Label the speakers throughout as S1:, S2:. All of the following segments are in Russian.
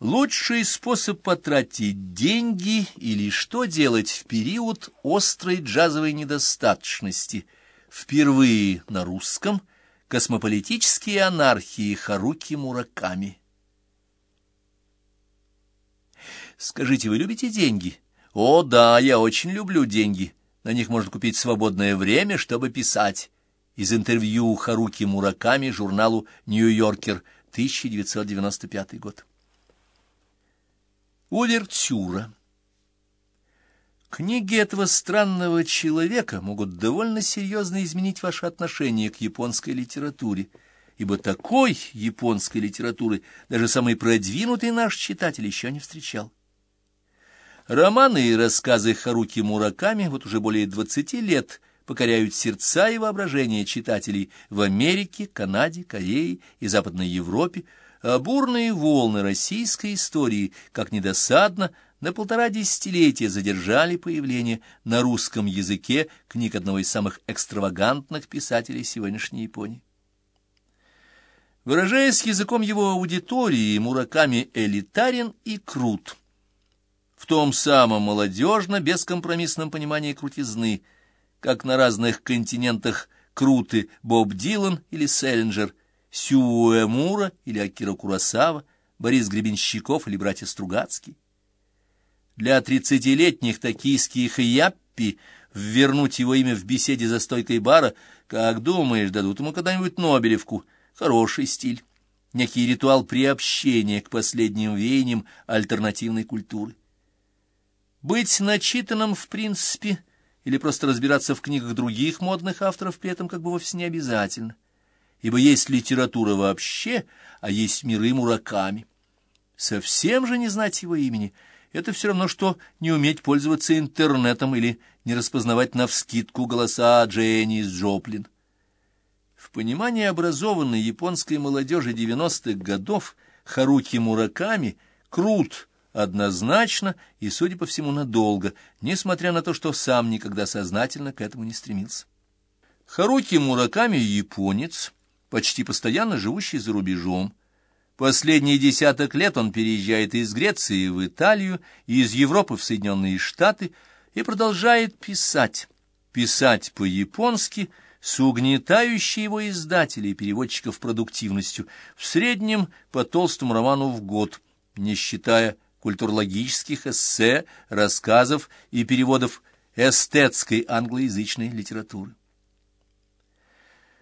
S1: Лучший способ потратить деньги или что делать в период острой джазовой недостаточности. Впервые на русском космополитические анархии Харуки Мураками. Скажите, вы любите деньги? О, да, я очень люблю деньги. На них можно купить свободное время, чтобы писать. Из интервью Харуки Мураками журналу «Нью-Йоркер», 1995 год. Увертюра. Книги этого странного человека могут довольно серьезно изменить ваше отношение к японской литературе, ибо такой японской литературы даже самый продвинутый наш читатель еще не встречал. Романы и рассказы Харуки Мураками вот уже более двадцати лет покоряют сердца и воображение читателей в Америке, Канаде, Корее и Западной Европе, а бурные волны российской истории, как недосадно, на полтора десятилетия задержали появление на русском языке книг одного из самых экстравагантных писателей сегодняшней Японии. Выражаясь языком его аудитории, Мураками элитарен и крут. В том самом молодежно-бескомпромиссном понимании крутизны, как на разных континентах круты Боб Дилан или Селлинджер, Сюэмура или Акира Курасава, Борис Гребенщиков или братья Стругацкий. Для тридцатилетних токийских яппи ввернуть его имя в беседе за стойкой бара, как думаешь, дадут ему когда-нибудь Нобелевку. Хороший стиль, некий ритуал приобщения к последним веяниям альтернативной культуры. Быть начитанным, в принципе, или просто разбираться в книгах других модных авторов при этом как бы вовсе не обязательно ибо есть литература вообще, а есть миры Мураками. Совсем же не знать его имени — это все равно, что не уметь пользоваться интернетом или не распознавать навскидку голоса Дженни Джоплин. В понимании образованной японской молодежи 90-х годов Харуки Мураками крут однозначно и, судя по всему, надолго, несмотря на то, что сам никогда сознательно к этому не стремился. Харуки Мураками — японец — почти постоянно живущий за рубежом. Последние десяток лет он переезжает из Греции в Италию, из Европы в Соединенные Штаты и продолжает писать. Писать по-японски с угнетающей его издателей и переводчиков продуктивностью, в среднем по толстому роману в год, не считая культурологических эссе, рассказов и переводов эстетской англоязычной литературы.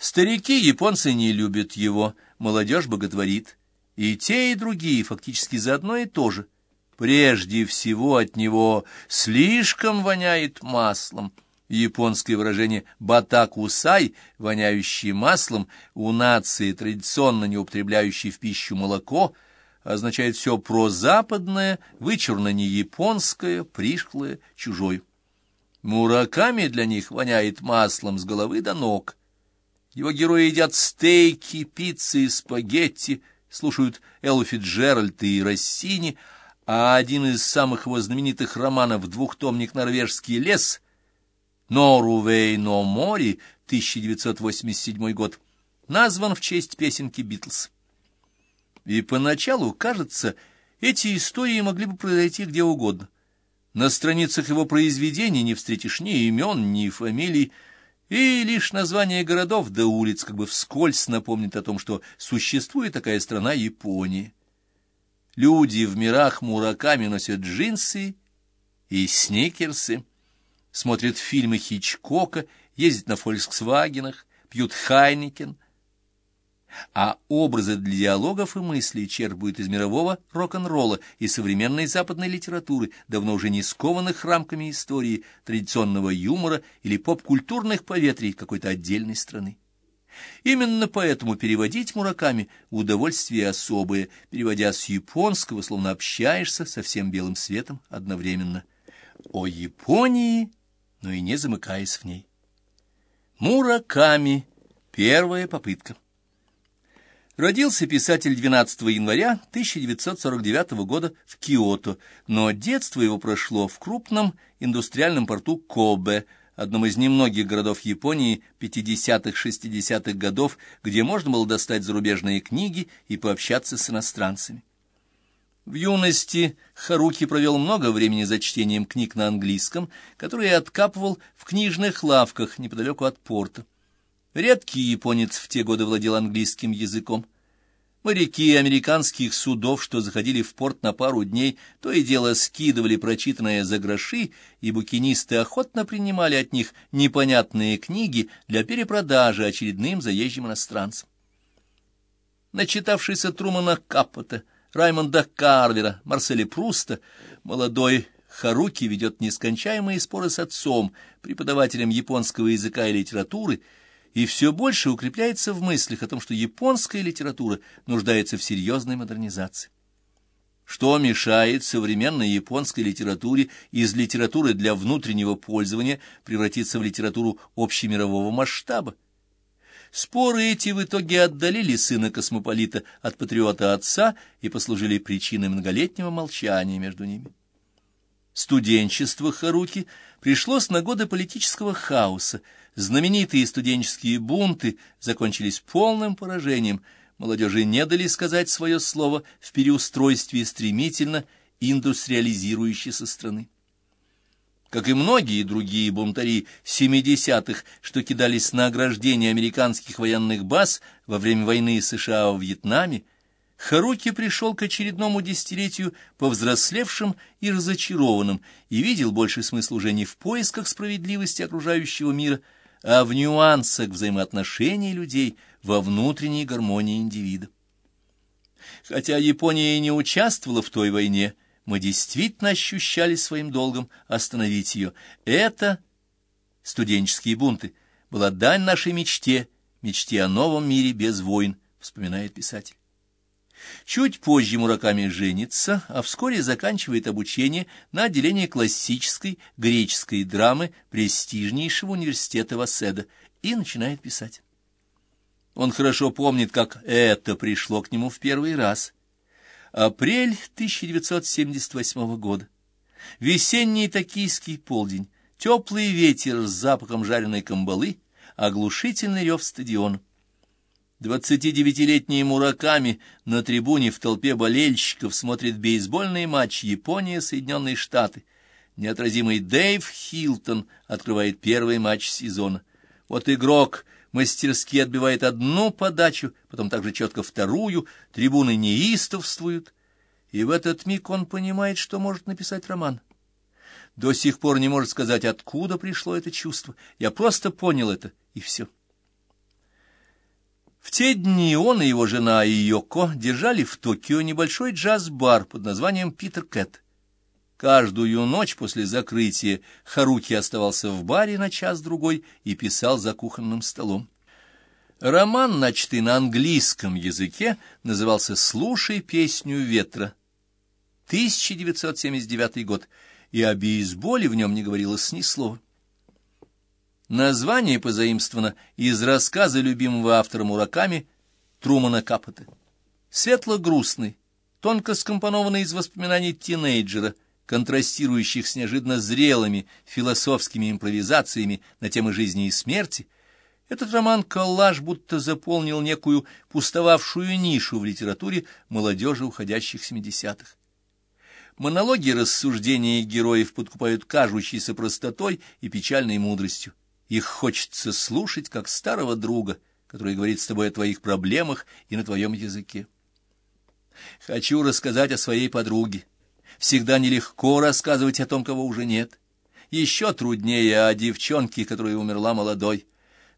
S1: Старики японцы не любят его, молодежь боготворит. И те, и другие фактически заодно и то же. Прежде всего от него слишком воняет маслом. Японское выражение «батакусай», воняющий маслом, у нации, традиционно не употребляющей в пищу молоко, означает все прозападное, вычурно не японское, пришлое, чужое. Мураками для них воняет маслом с головы до ног. Его герои едят стейки, пиццы и спагетти, слушают Эллу Фитджеральд и Россини, а один из самых его знаменитых романов «Двухтомник «Норвежский лес» «Норувей но мори» 1987 год назван в честь песенки «Битлз». И поначалу, кажется, эти истории могли бы произойти где угодно. На страницах его произведений не встретишь ни имен, ни фамилий, и лишь название городов да улиц как бы вскользь напомнит о том, что существует такая страна Япония. Люди в мирах мураками носят джинсы и сникерсы, смотрят фильмы Хичкока, ездят на «Фольксвагенах», пьют «Хайникен», а образы для диалогов и мыслей черпают из мирового рок-н-ролла и современной западной литературы, давно уже не скованных рамками истории, традиционного юмора или поп-культурных поветрий какой-то отдельной страны. Именно поэтому переводить Мураками — удовольствие особое, переводя с японского, словно общаешься со всем белым светом одновременно. О Японии, но и не замыкаясь в ней. Мураками. Первая попытка. Родился писатель 12 января 1949 года в Киото, но детство его прошло в крупном индустриальном порту Кобе, одном из немногих городов Японии 50-60-х годов, где можно было достать зарубежные книги и пообщаться с иностранцами. В юности Харуки провел много времени за чтением книг на английском, которые откапывал в книжных лавках неподалеку от порта. Редкий японец в те годы владел английским языком. Моряки американских судов, что заходили в порт на пару дней, то и дело скидывали прочитанное за гроши, и букинисты охотно принимали от них непонятные книги для перепродажи очередным заезжим иностранцам. Начитавшийся Трумана Каппота, Раймонда Карвера, Марселя Пруста, молодой Харуки ведет нескончаемые споры с отцом, преподавателем японского языка и литературы, и все больше укрепляется в мыслях о том, что японская литература нуждается в серьезной модернизации. Что мешает современной японской литературе из литературы для внутреннего пользования превратиться в литературу общемирового масштаба? Споры эти в итоге отдалили сына космополита от патриота отца и послужили причиной многолетнего молчания между ними. Студенчество Харуки пришлось на годы политического хаоса. Знаменитые студенческие бунты закончились полным поражением. Молодежи не дали сказать свое слово в переустройстве стремительно индустриализирующейся страны. Как и многие другие бунтари 70-х, что кидались на ограждение американских военных баз во время войны США в Вьетнаме, Харуки пришел к очередному десятилетию повзрослевшим и разочарованным и видел больше смысл уже не в поисках справедливости окружающего мира, а в нюансах взаимоотношений людей во внутренней гармонии индивида. Хотя Япония и не участвовала в той войне, мы действительно ощущали своим долгом остановить ее. Это, студенческие бунты, была дань нашей мечте, мечте о новом мире без войн, вспоминает писатель. Чуть позже Мураками женится, а вскоре заканчивает обучение на отделении классической греческой драмы престижнейшего университета Васеда и начинает писать. Он хорошо помнит, как это пришло к нему в первый раз. Апрель 1978 года. Весенний токийский полдень, теплый ветер с запахом жареной камбалы, оглушительный рев стадиона. Двадцатидевятилетний Мураками на трибуне в толпе болельщиков смотрит бейсбольный матч Япония-Соединенные Штаты. Неотразимый Дэйв Хилтон открывает первый матч сезона. Вот игрок мастерски отбивает одну подачу, потом также четко вторую, трибуны неистовствуют, и в этот миг он понимает, что может написать роман. До сих пор не может сказать, откуда пришло это чувство. Я просто понял это, и все. В те дни он и его жена Йоко держали в Токио небольшой джаз-бар под названием «Питер Кэт». Каждую ночь после закрытия Харуки оставался в баре на час-другой и писал за кухонным столом. Роман, начатый на английском языке, назывался «Слушай песню ветра». 1979 год, и о бейсболе в нем не говорилось ни слова. Название позаимствовано из рассказа любимого автора Мураками Трумана Капота. Светло-грустный, тонко скомпонованный из воспоминаний тинейджера, контрастирующих с неожиданно зрелыми философскими импровизациями на темы жизни и смерти, этот роман-коллаж будто заполнил некую пустовавшую нишу в литературе молодежи уходящих 70-х. Монологи рассуждения героев подкупают кажущейся простотой и печальной мудростью. Их хочется слушать, как старого друга, который говорит с тобой о твоих проблемах и на твоем языке. Хочу рассказать о своей подруге. Всегда нелегко рассказывать о том, кого уже нет. Еще труднее о девчонке, которая умерла молодой.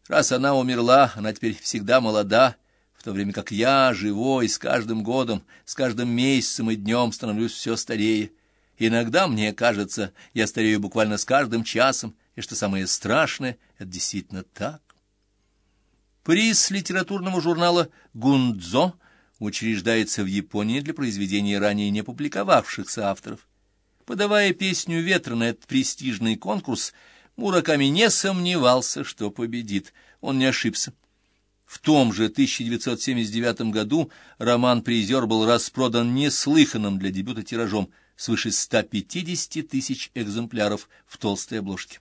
S1: Раз она умерла, она теперь всегда молода, в то время как я, живой, с каждым годом, с каждым месяцем и днем становлюсь все старее. Иногда мне кажется, я старею буквально с каждым часом, и что самое страшное, это действительно так. Приз литературного журнала «Гундзо» учреждается в Японии для произведений ранее не публиковавшихся авторов. Подавая песню «Ветра» на этот престижный конкурс, Мураками не сомневался, что победит. Он не ошибся. В том же 1979 году роман-призер был распродан неслыханным для дебюта тиражом свыше 150 тысяч экземпляров в толстой обложке.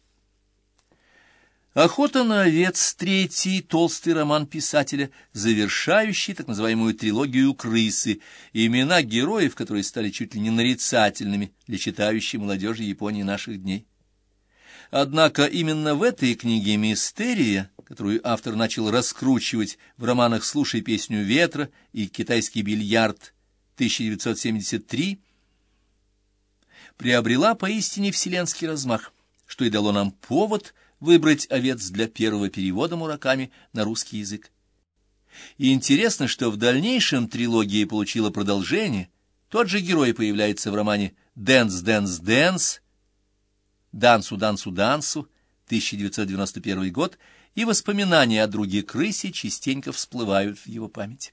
S1: «Охота на овец» — третий толстый роман писателя, завершающий так называемую трилогию «Крысы», имена героев, которые стали чуть ли не нарицательными для читающей молодежи Японии наших дней. Однако именно в этой книге «Мистерия», которую автор начал раскручивать в романах «Слушай песню ветра» и «Китайский бильярд» 1973, приобрела поистине вселенский размах, что и дало нам повод – выбрать овец для первого перевода Мураками на русский язык. И интересно, что в дальнейшем трилогия получила продолжение. Тот же герой появляется в романе «Дэнс, дэнс, дэнс», «Дансу, дансу, дансу», 1991 год, и воспоминания о друге крысе частенько всплывают в его памяти.